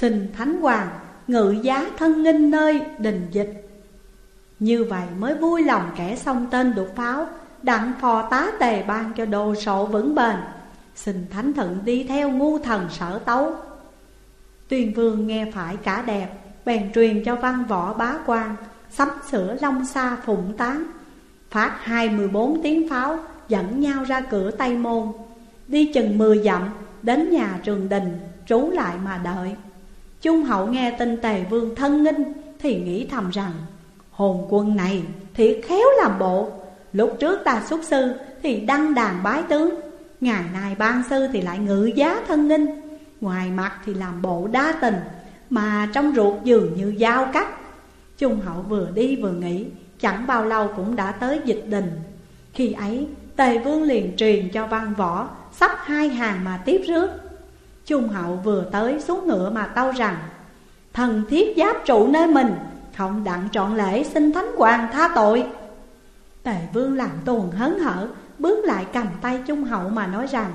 Xin Thánh Hoàng ngự giá thân nghinh nơi đình dịch. Như vậy mới vui lòng kẻ xong tên đục pháo, Đặng phò tá tề ban cho đồ sộ vững bền. Xin Thánh Thận đi theo ngu thần sở tấu. Tuyên vương nghe phải cả đẹp, Bèn truyền cho văn võ bá quan, Sắm sửa long xa phụng tán. Phát hai mười bốn tiếng pháo, Dẫn nhau ra cửa Tây Môn. Đi chừng mười dặm, Đến nhà trường đình, Trú lại mà đợi. Trung hậu nghe tin tề vương thân nghinh, Thì nghĩ thầm rằng, Hồn quân này thiệt khéo làm bộ. Lúc trước ta xuất sư Thì đăng đàn bái tướng, Ngày nay ban sư thì lại ngự giá thân nghinh. Ngoài mặt thì làm bộ đa tình, Mà trong ruột dường như dao cắt Trung hậu vừa đi vừa nghĩ, Chẳng bao lâu cũng đã tới dịch đình. Khi ấy, Tề vương liền truyền cho văn võ, Sắp hai hàng mà tiếp rước. Trung hậu vừa tới xuống ngựa mà tâu rằng, Thần thiết giáp trụ nơi mình, Không đặng trọn lễ xin thánh hoàng tha tội. Tề vương làm tuồng hớn hở, Bước lại cầm tay Trung hậu mà nói rằng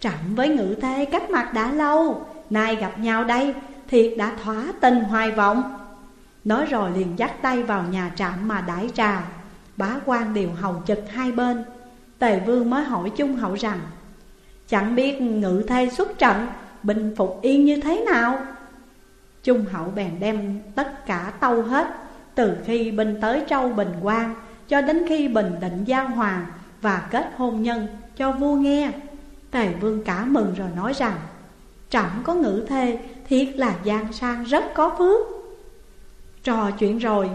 Trạm với ngự thê cách mặt đã lâu, Nay gặp nhau đây, Thiệt đã thỏa tình hoài vọng. Nói rồi liền dắt tay vào nhà trạm mà đãi trà. Bá quan đều hầu trực hai bên. Tề vương mới hỏi Trung hậu rằng Chẳng biết ngự thê xuất trận, Bình phục yên như thế nào? Trung hậu bèn đem tất cả tâu hết, Từ khi binh tới Châu Bình Quang, Cho đến khi bình định giao hoàng Và kết hôn nhân cho vua nghe. Tề vương cả mừng rồi nói rằng Trọng có ngữ thê, Thiệt là gian sang rất có phước. Trò chuyện rồi,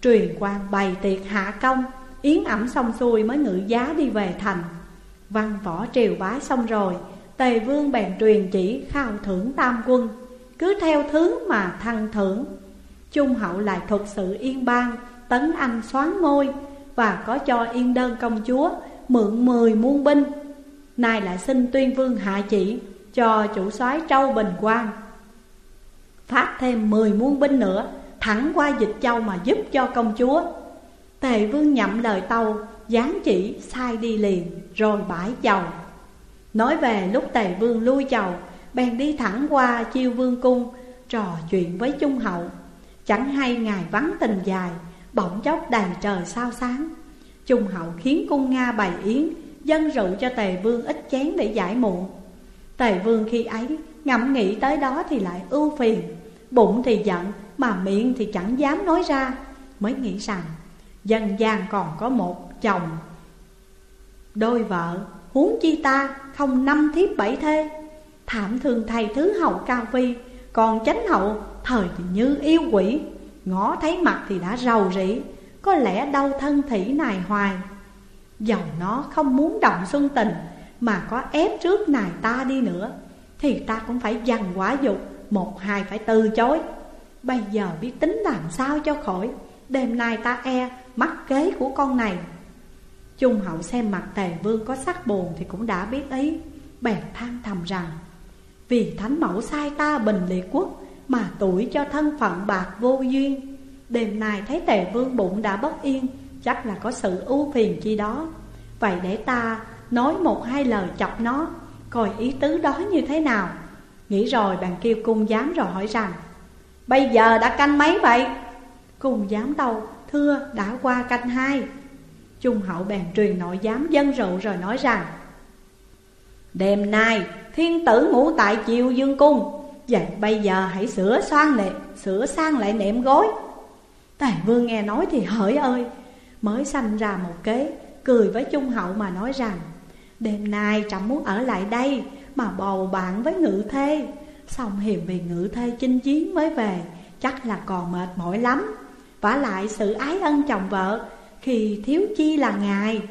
Truyền quan bày tiệc hạ công, Yến ẩm xong xuôi mới ngự giá đi về thành. Văn võ triều bái xong rồi, Tề vương bèn truyền chỉ khao thưởng tam quân, Cứ theo thứ mà thăng thưởng. Trung hậu lại thuật sự yên bang, Tấn anh xoán ngôi, Và có cho yên đơn công chúa Mượn mười muôn binh. Nay lại xin tuyên vương hạ chỉ Cho chủ soái Châu Bình Quang. Phát thêm mười muôn binh nữa, Thẳng qua dịch châu mà giúp cho công chúa. Tề vương nhậm lời tàu dán chỉ sai đi liền, Rồi bãi chầu. Nói về lúc tề vương lui chầu, Bèn đi thẳng qua chiêu vương cung, Trò chuyện với trung hậu. Chẳng hay ngày vắng tình dài, Bỗng chốc đầy trời sao sáng. Trung hậu khiến cung Nga bày yến, Dân rượu cho tề vương ít chén để giải muộn Tề vương khi ấy ngẫm nghĩ tới đó thì lại ưu phiền, Bụng thì giận mà miệng thì chẳng dám nói ra, Mới nghĩ rằng dân gian còn có một chồng. Đôi vợ, huống chi ta, không năm thiếp bảy thê. Thảm thương thầy thứ hậu cao phi Còn chánh hậu thời thì như yêu quỷ. Ngó thấy mặt thì đã rầu rĩ, Có lẽ đau thân thỉ nài hoài. Dầu nó không muốn động xuân tình, Mà có ép trước nài ta đi nữa, Thì ta cũng phải dằn quả dục, Một hai phải từ chối. Bây giờ biết tính làm sao cho khỏi, Đêm nay ta e mắc kế của con này. Trung hậu xem mặt tề vương có sắc buồn Thì cũng đã biết ý Bèn than thầm rằng, Vì thánh mẫu sai ta bình liệt quốc Mà tuổi cho thân phận bạc vô duyên Đêm nay thấy tề vương bụng đã bất yên, Chắc là có sự ưu phiền chi đó Vậy để ta nói một hai lời chọc nó, Coi ý tứ đó như thế nào Nghĩ rồi bạn kêu cung giám rồi hỏi rằng, Bây giờ đã canh mấy vậy? Cung giám đâu? Thưa, đã qua canh hai Trung hậu bèn truyền nội giám dân rượu rồi nói rằng, Đêm nay thiên tử ngủ tại chiều dương cung Vậy bây giờ hãy sửa sang lại, Sửa sang lại nệm gối. Tề vương nghe nói thì hỡi ơi, Mới sanh ra một kế, Cười với trung hậu mà nói rằng, Đêm nay trẫm muốn ở lại đây Mà bầu bạn với ngự thê, Xong hiền vì ngự thê chinh chiến mới về, Chắc là còn mệt mỏi lắm. Vả lại sự ái ân chồng vợ khi thiếu chi là ngài,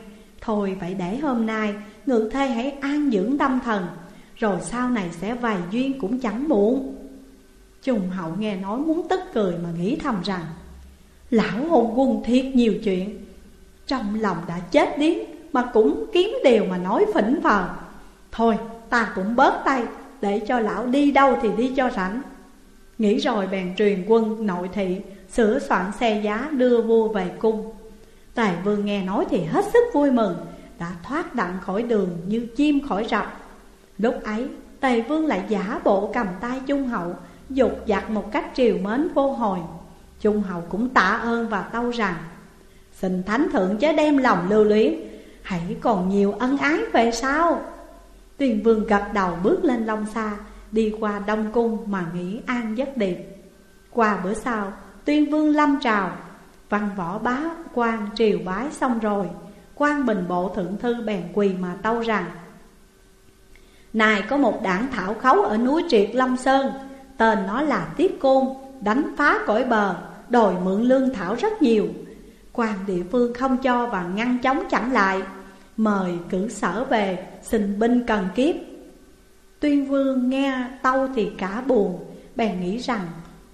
Thôi vậy để hôm nay Ngự thê hãy an dưỡng tâm thần, Rồi sau này sẽ vài duyên cũng chẳng muộn. Trùng hậu nghe nói muốn tức cười mà nghĩ thầm rằng, Lão hôn quân thiệt nhiều chuyện, Trong lòng đã chết điếng Mà cũng kiếm điều mà nói phỉnh phờ. Thôi, ta cũng bớt tay, Để cho lão đi đâu thì đi cho rảnh. Nghĩ rồi bèn truyền quân nội thị Sửa soạn xe giá đưa vua về cung. Tài vương nghe nói thì hết sức vui mừng, Đã thoát đặng khỏi đường như chim khỏi rập Lúc ấy Tề vương lại giả bộ cầm tay trung hậu, Dục dặt một cách triều mến vô hồi. Trung hậu cũng tạ ơn và tâu rằng, Xin thánh thượng chớ đem lòng lưu luyến, Hãy còn nhiều ân ái về sau. Tuyền vương gật đầu bước lên Long Sa Đi qua Đông Cung mà nghỉ an giấc điệp Qua bữa sau, Tuyên vương lâm trào Văn võ bá, quan triều bái xong rồi, quan bình bộ thượng thư bèn quỳ mà tâu rằng, Này có một đảng thảo khấu ở núi Triệt Long Sơn, Tên nó là tiếp Côn, Đánh phá cõi bờ, Đòi mượn lương thảo rất nhiều. Quan địa phương không cho và ngăn chống chẳng lại. Mời cử sở về, xin binh cần kiếp. Tuyên vương nghe tâu thì cả buồn, Bèn nghĩ rằng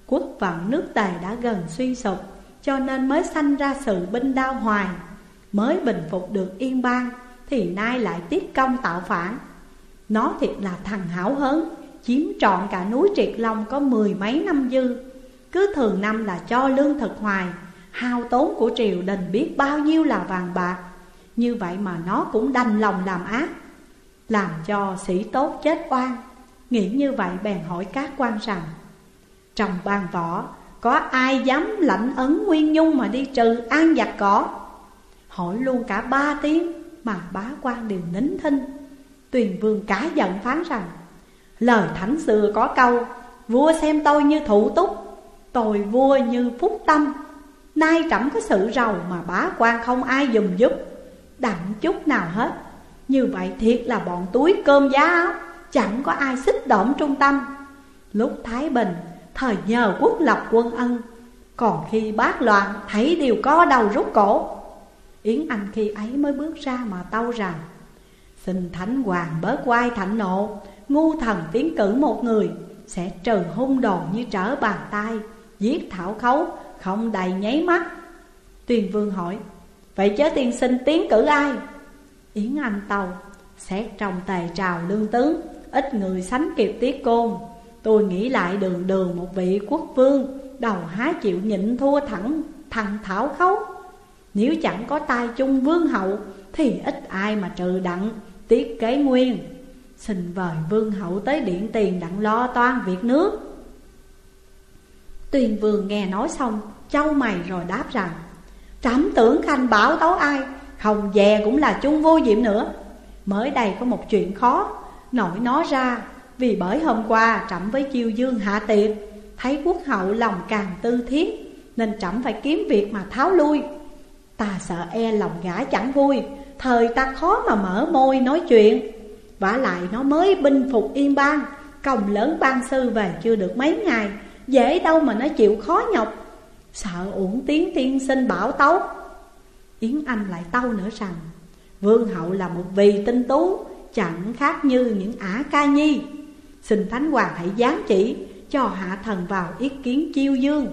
quốc vận nước tề đã gần suy sụp. Cho nên mới sanh ra sự binh đao hoài. Mới bình phục được yên bang, Thì nay lại tiết công tạo phản. Nó thiệt là thằng hảo hớn, Chiếm trọn cả núi Triệt Long có mười mấy năm dư. Cứ thường năm là cho lương thực hoài, Hao tốn của triều đình biết bao nhiêu là vàng bạc. Như vậy mà nó cũng đành lòng làm ác, Làm cho sĩ tốt chết oan. Nghĩ như vậy bèn hỏi các quan rằng, Trong ban võ có ai dám lãnh ấn nguyên nhung mà đi trừ an giặc cỏ? Hỏi luôn cả ba tiếng mà bá quan đều nín thinh. Tuyền vương cả giận phán rằng, Lời thánh xưa có câu, Vua xem tôi như thủ túc, Tôi vua như phúc tâm. Nay trẫm có sự rầu mà bá quan không ai dùm giúp. Đặng chút nào hết, Như vậy thiệt là bọn túi cơm giá áo, Chẳng có ai xích động trung tâm. Lúc Thái Bình Thời nhờ quốc lập quân ân, Còn khi bác loạn, Thấy đều có đầu rút cổ. Yến Anh khi ấy mới bước ra mà tâu rằng, Xin Thánh Hoàng bớt quay thạnh nộ, Ngu thần tiến cử một người, Sẽ trừ hung đồn như trở bàn tay, Giết thảo khấu, không đầy nháy mắt. Tuyền vương hỏi, Vậy chớ tiên sinh tiến cử ai? Yến Anh tàu Xét trong tề trào lương tướng, Ít người sánh kịp tiết côn. Tôi nghĩ lại đường đường một vị quốc vương, Đầu há chịu nhịn thua thẳng, thằng Thảo Khấu. Nếu chẳng có tai chung vương hậu, Thì ít ai mà trừ đặng tiết kế nguyên. Xin vời vương hậu tới điện tiền đặng lo toan việc nước. Tuyền vương nghe nói xong Châu mày rồi đáp rằng, Trẫm tưởng khanh bảo tấu ai Không dè cũng là chung vô diệm nữa. Mới đây có một chuyện khó, Nổi nó ra vì bởi hôm qua trẫm với chiêu dương hạ tiệc, Thấy quốc hậu lòng càng tư thiết, Nên trẫm phải kiếm việc mà tháo lui. Ta sợ e lòng gã chẳng vui, Thời ta khó mà mở môi nói chuyện. Vả lại nó mới binh phục yên bang, Công lớn ban sư về chưa được mấy ngày, Dễ đâu mà nó chịu khó nhọc. Sợ uổng tiếng tiên sinh bảo tấu. Yến Anh lại tâu nữa rằng, Vương hậu là một vị tinh tú, Chẳng khác như những ả ca nhi. Xin Thánh Hoàng hãy giáng chỉ Cho hạ thần vào ý kiến chiêu dương.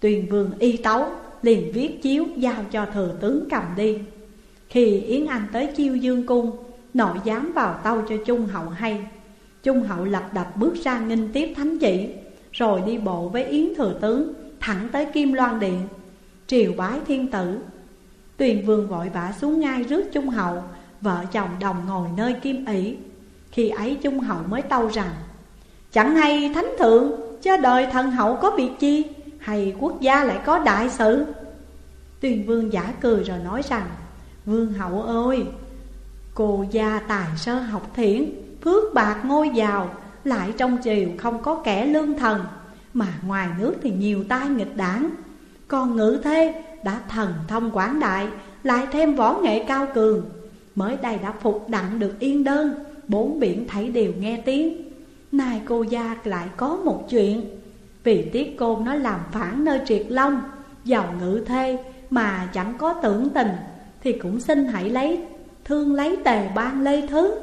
Tuyền vương y tấu liền viết chiếu giao cho thừa tướng cầm đi. Khi Yến Anh tới chiêu dương cung, Nội dám vào tâu cho Trung hậu hay. Trung hậu lập đập bước ra nghinh tiếp thánh chỉ, Rồi đi bộ với Yến thừa tướng Thẳng tới Kim Loan Điện, Triều bái thiên tử. Tuyền vương vội vã xuống ngay rước Trung hậu, Vợ chồng đồng ngồi nơi kim ỷ. Khi ấy Trung hậu mới tâu rằng, Chẳng hay thánh thượng Cho đời thần hậu có việc chi, Hay quốc gia lại có đại sự? Tuyền vương giả cười rồi nói rằng, Vương hậu ơi, Cô gia tài sơ học thiển Phước bạc ngôi giàu, Lại trong triều không có kẻ lương thần, Mà ngoài nước thì nhiều tai nghịch đảng. Còn ngự thê đã thần thông quảng đại, Lại thêm võ nghệ cao cường, Mới đây đã phục đặng được yên đơn. Bốn biển thấy đều nghe tiếng. Nay cô gia lại có một chuyện. Vì tiết côn nó làm phản nơi triệt long, Giàu ngự thê mà chẳng có tưởng tình, Thì cũng xin hãy lấy, thương lấy tề ban lê thứ.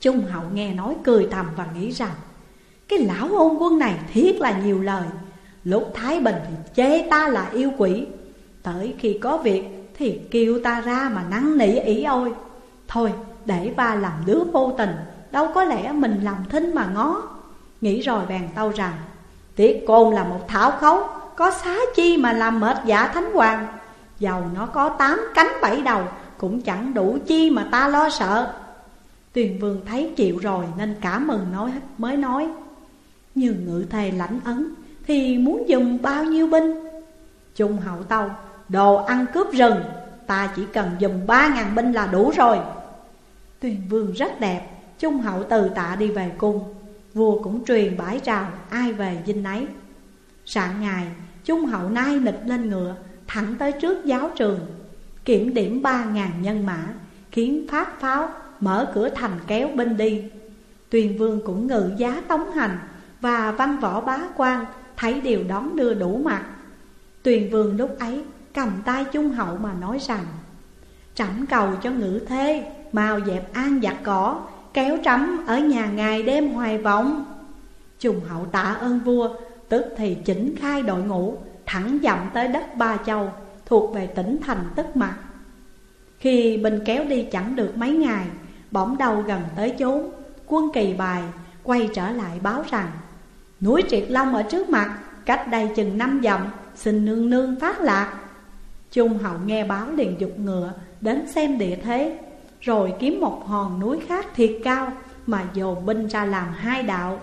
Trung hậu nghe nói cười thầm và nghĩ rằng, Cái lão ôn quân này thiết là nhiều lời. Lúc Thái Bình thì chê ta là yêu quỷ. Tới khi có việc thì kêu ta ra mà năn nỉ ý ôi. Thôi để ba làm đứa vô tình, Đâu có lẽ mình làm thinh mà ngó. Nghĩ rồi bèn tâu rằng Tiết côn là một thảo khấu, Có xá chi mà làm mệt giả thánh hoàng? Dầu nó có tám cánh bảy đầu, Cũng chẳng đủ chi mà ta lo sợ. Tuyền vương thấy chịu rồi nên cả mừng nói mới nói, Như ngự thề lãnh ấn Thì muốn dùng bao nhiêu binh? Trung hậu tâu, Đồ ăn cướp rừng, Ta chỉ cần dùng ba ngàn binh là đủ rồi. Tuyền vương rất đẹp Trung hậu từ tạ đi về cung. Vua cũng truyền bãi trào Ai về dinh nấy sáng ngày Trung hậu nai nịch lên ngựa, Thẳng tới trước giáo trường. Kiểm điểm ba ngàn nhân mã, Khiến phát pháo Mở cửa thành kéo binh đi. Tuyền vương cũng ngự giá tống hành, Và văn võ bá quan Thấy điều đón đưa đủ mặt. Tuyền vương lúc ấy cầm tay trung hậu mà nói rằng, Trẫm cầu cho ngự thế Mau dẹp an giặc cỏ, Kéo trắm ở nhà ngài đêm hoài vọng. Trung hậu tạ ơn vua, Tức thì chỉnh khai đội ngũ, Thẳng dặm tới đất Ba Châu, Thuộc về tỉnh thành tức mặt Khi binh kéo đi chẳng được mấy ngày, Bỗng đầu gần tới chốn, Quân kỳ bài quay trở lại báo rằng, Núi Triệt Long ở trước mặt, Cách đây chừng năm dặm, Xin nương nương phát lạc. Trung hậu nghe báo liền dục ngựa Đến xem địa thế. Rồi kiếm một hòn núi khác thiệt cao Mà dồn binh ra làm hai đạo.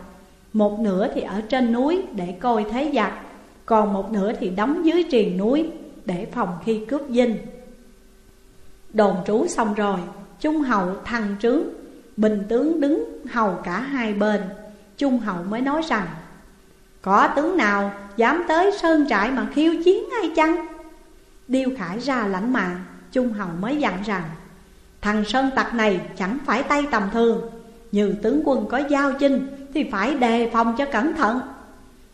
Một nửa thì ở trên núi để coi thế giặc Còn một nửa thì đóng dưới triền núi Để phòng khi cướp dinh. Đồn trú xong rồi, Trung hậu thăng trướng, Bình tướng đứng hầu cả hai bên. Trung hậu mới nói rằng, Có tướng nào dám tới sơn trại mà khiêu chiến ai chăng? Điêu Khải ra lãnh mạng, Trung hậu mới dặn rằng Thằng sơn tặc này chẳng phải tay tầm thường. Như tướng quân có giao chinh Thì phải đề phòng cho cẩn thận.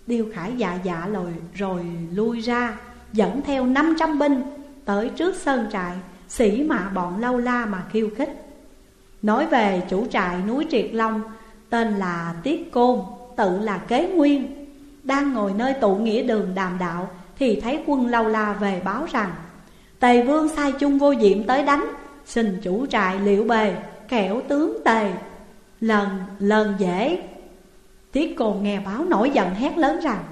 Điêu Khải dạ dạ rồi, rồi lui ra Dẫn theo 500 binh Tới trước sơn trại Sĩ mạ bọn lâu la mà khiêu khích. Nói về chủ trại núi Triệt Long Tên là Tiết Côn Tự là Kế Nguyên. Đang ngồi nơi tụ nghĩa đường đàm đạo Thì thấy quân lâu la về báo rằng Tề vương sai chung vô diệm tới đánh Xin chủ trại liệu bề, Kẻo tướng tề. Lần lần dễ. Tiết cồn nghe báo nổi giận hét lớn rằng,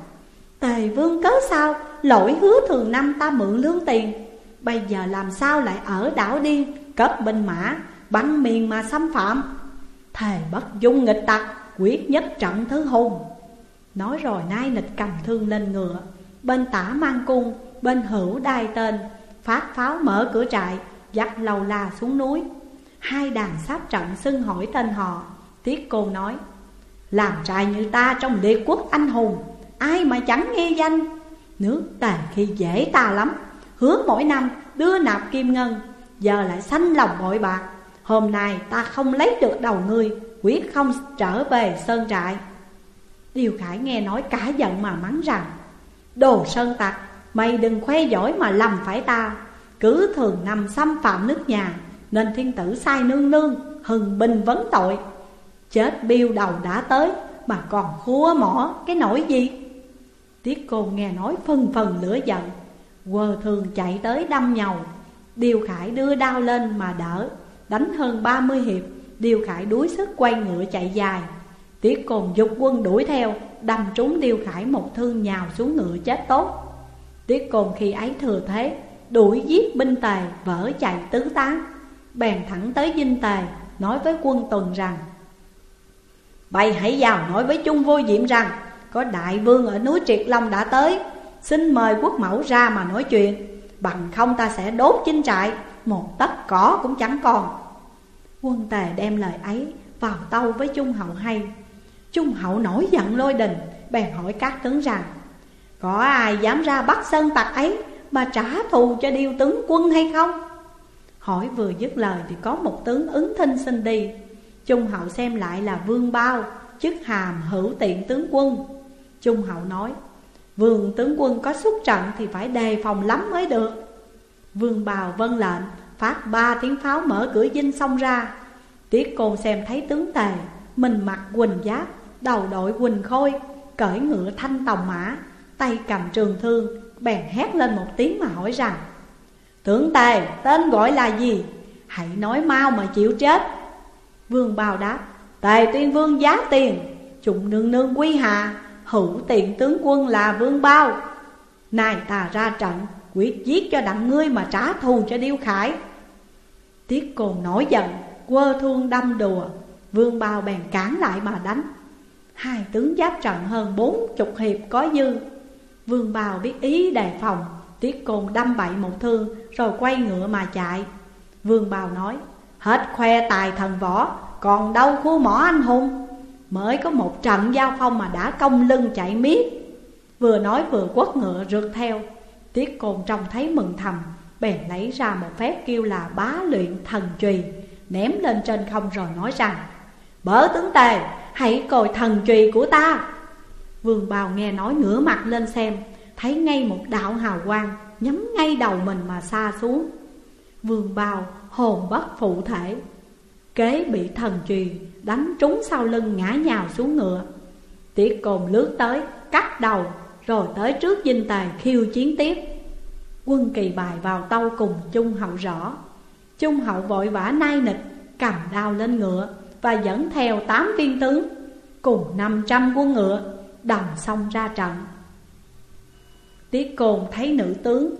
Tề vương cớ sao? Lỗi hứa thường năm ta mượn lương tiền. Bây giờ làm sao lại ở đảo điên Cấp binh mã, bắn miền mà xâm phạm? Thề bất dung nghịch tặc, Quyết nhất trận thứ hùng. Nói rồi nai nịch cầm thương lên ngựa, Bên tả mang cung, Bên hữu đai tên, Phát pháo mở cửa trại Dắt lầu la xuống núi. Hai đàn sát trận xưng hỏi tên họ. Tiết cô nói, Làm trai như ta trong liệt quốc anh hùng, Ai mà chẳng nghe danh? Nước tề khi dễ ta lắm. Hứa mỗi năm đưa nạp kim ngân, Giờ lại sanh lòng bội bạc. Hôm nay ta không lấy được đầu ngươi Quyết không trở về sơn trại. Điều Khải nghe nói cả giận mà mắng rằng, Đồ sơn tặc, Mày đừng khoe giỏi mà lầm phải ta. Cứ thường nằm xâm phạm nước nhà, Nên thiên tử sai nương nương, Hừng bình vấn tội. Chết biêu đầu đã tới, Mà còn khua mỏ, cái nỗi gì? Tiết cô nghe nói phân phần lửa giận, Quờ thường chạy tới đâm nhầu. Điều Khải đưa đao lên mà đỡ, Đánh hơn 30 hiệp Điêu Khải đuối sức quay ngựa chạy dài. Tiết cồn dục quân đuổi theo, Đâm trúng Điêu Khải một thương nhào xuống ngựa chết tốt. Tiết cồn khi ấy thừa thế Đuổi giết binh tề vỡ chạy tứ tán. Bèn thẳng tới dinh tề Nói với quân tuần rằng, Bày hãy vào nói với chung vô diệm rằng, Có đại vương ở núi Triệt Long đã tới. Xin mời quốc mẫu ra mà nói chuyện. Bằng không ta sẽ đốt chinh trại, một tấc cỏ cũng chẳng còn. Quân tề đem lời ấy vào tâu với Trung Hậu hay. Trung Hậu nổi giận lôi đình, Bèn hỏi các tướng rằng, Có ai dám ra bắt sơn tặc ấy? Mà trả thù cho điêu tướng quân hay không? Hỏi vừa dứt lời thì có một tướng ứng thinh xin đi. Trung Hậu xem lại là Vương Bao, Chức hàm hữu tiện tướng quân. Trung Hậu nói, Vương tướng quân có xuất trận thì phải đề phòng lắm mới được. Vương bào vân lệnh, Phát ba tiếng pháo mở cửa dinh xông ra. Tiết côn xem thấy tướng tề, Mình mặc quỳnh giáp, Đầu đội quỳnh khôi, Cởi ngựa thanh tòng mã Tay cầm trường thương, Bèn hét lên một tiếng mà hỏi rằng, Tướng tề, tên gọi là gì? Hãy nói mau mà chịu chết. Vương bào đáp, Tề tuyên vương giá tiền Trụng nương nương quy hạ, Hữu tiện tướng quân là vương bao. Này ta ra trận, Quyết giết cho đặng ngươi mà trả thù cho Điêu Khải. Tiết cồn nổi giận, Quơ thương đâm đùa, Vương bao bèn cản lại mà đánh. Hai tướng giáp trận hơn bốn chục hiệp có dư Vương Bào biết ý đề phòng Tiết Côn đâm bậy một thương Rồi quay ngựa mà chạy. Vương Bào nói, Hết khoe tài thần võ, Còn đâu khu mỏ anh hùng? Mới có một trận giao phong mà đã công lưng chạy miết. Vừa nói vừa quất ngựa rượt theo. Tiết Côn trông thấy mừng thầm, Bèn lấy ra một phép kêu là bá luyện thần trùy Ném lên trên không rồi nói rằng Bở tướng tề, hãy coi thần trùy của ta. Vương bào nghe nói ngửa mặt lên xem, Thấy ngay một đạo hào quang Nhắm ngay đầu mình mà xa xuống. Vương bào hồn bất phụ thể, Kế bị thần trì đánh trúng sau lưng ngã nhào xuống ngựa. Tiết cồn lướt tới, cắt đầu, Rồi tới trước dinh tài khiêu chiến tiếp. Quân kỳ bài vào tâu cùng Trung Hậu rõ. Trung Hậu vội vã nai nịch, Cầm đao lên ngựa Và dẫn theo tám viên tướng, Cùng năm trăm quân ngựa. Đồng xong ra trận. Tiết Cồn thấy nữ tướng.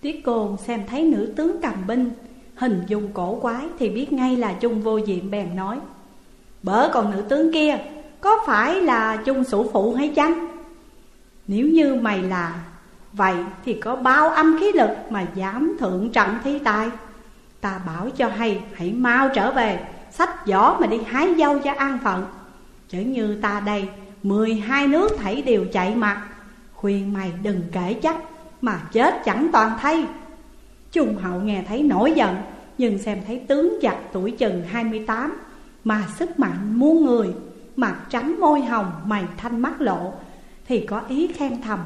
Tiết Cồn xem thấy nữ tướng cầm binh, Hình dung cổ quái thì biết ngay là Trung vô diệm bèn nói Bỡ còn nữ tướng kia, Có phải là Trung sủ phụ hay chăng? Nếu như mày là, Vậy thì có bao âm khí lực mà dám thượng trận thi tài. Ta bảo cho hay, hãy mau trở về Sách giỏ mà đi hái dâu cho an phận. Chớ như ta đây, Mười hai nước thảy đều chạy mặt. Khuyên mày đừng kể chắc, Mà chết chẳng toàn thay. Trung hậu nghe thấy nổi giận, Nhưng xem thấy tướng giặc tuổi chừng 28 Mà sức mạnh muôn người, Mặt trắng môi hồng, mày thanh mắt lộ, Thì có ý khen thầm.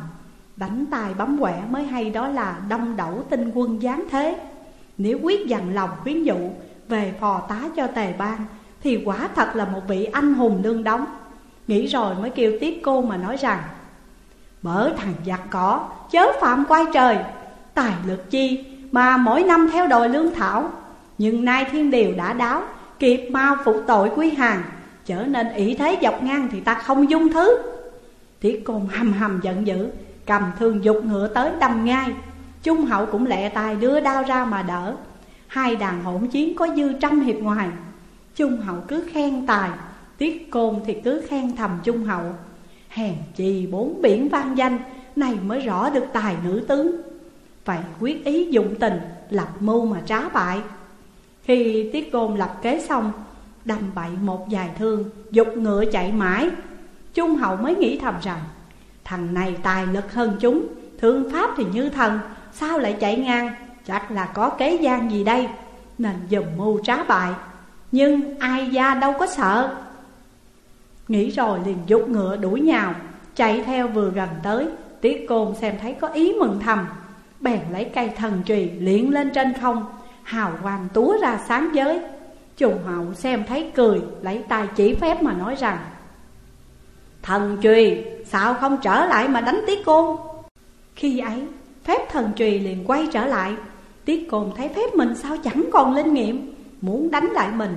Đánh tài bấm quẻ mới hay đó là đông đẩu tinh quân giáng thế. Nếu quyết dằn lòng khuyến dụ về phò tá cho tề bang Thì quả thật là một vị anh hùng lương đóng. Nghĩ rồi mới kêu tiếp cô mà nói rằng, mở thằng giặc cỏ, chớ phạm quay trời. Tài lực chi mà mỗi năm theo đòi lương thảo. Nhưng nay thiên điều đã đáo, Kịp mau phục tội quý hàng. Trở nên ý thế dọc ngang thì ta không dung thứ. Tiết côn hầm hầm giận dữ, Cầm thương dục ngựa tới đâm ngay Trung hậu cũng lẹ tài đưa đao ra mà đỡ. Hai đàn hỗn chiến có dư trăm hiệp ngoài. Trung hậu cứ khen tài Tiết côn thì cứ khen thầm Trung hậu. Hèn chi bốn biển vang danh Này mới rõ được tài nữ tướng Vậy quyết ý dụng tình, Lập mưu mà trá bại. Khi Tiết côn lập kế xong, Đâm bậy một vài thương, Dục ngựa chạy mãi. Trung hậu mới nghĩ thầm rằng, Thằng này tài lực hơn chúng, Thương pháp thì như thần, Sao lại chạy ngang? Chắc là có kế gian gì đây? Nên dùm mưu trá bại. Nhưng ai gia đâu có sợ. Nghĩ rồi liền dục ngựa đuổi nhào, Chạy theo vừa gần tới. Tiết côn xem thấy có ý mừng thầm. Bèn lấy cây thần trùy liện lên trên không, Hào quang túa ra sáng giới. Trùng hậu xem thấy cười, Lấy tay chỉ phép mà nói rằng, Thần trùy sao không trở lại mà đánh tiết côn? Khi ấy, phép thần trùy liền quay trở lại. Tiết côn thấy phép mình sao chẳng còn linh nghiệm? Muốn đánh lại mình,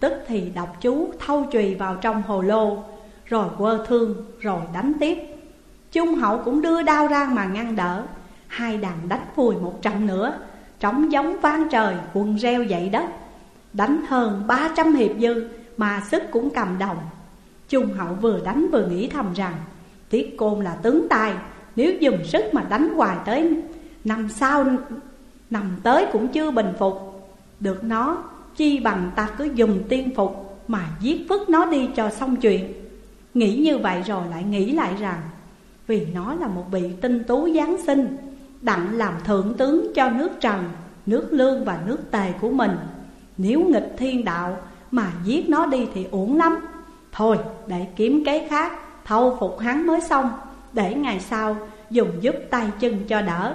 Tức thì đọc chú thâu trùy vào trong hồ lô, Rồi quơ thương, rồi đánh tiếp. Trung hậu cũng đưa đao ra mà ngăn đỡ, Hai đàn đánh vùi một trận nữa, Trống giống vang trời, quần reo dậy đất. Đánh hơn ba trăm hiệp dư Mà sức cũng cầm đồng. Trung hậu vừa đánh vừa nghĩ thầm rằng Tiết côn là tướng tài, Nếu dùng sức mà đánh hoài tới Năm sau Nằm tới cũng chưa bình phục. Được nó, Chi bằng ta cứ dùng tiên phục Mà giết vứt nó đi cho xong chuyện. Nghĩ như vậy rồi lại nghĩ lại rằng, Vì nó là một vị tinh tú Giáng sinh, Đặng làm thượng tướng cho nước Trần, Nước Lương và nước Tề của mình. Nếu nghịch thiên đạo mà giết nó đi thì uổng lắm. Thôi, để kiếm kế khác, Thâu phục hắn mới xong, Để ngày sau dùng giúp tay chân cho đỡ.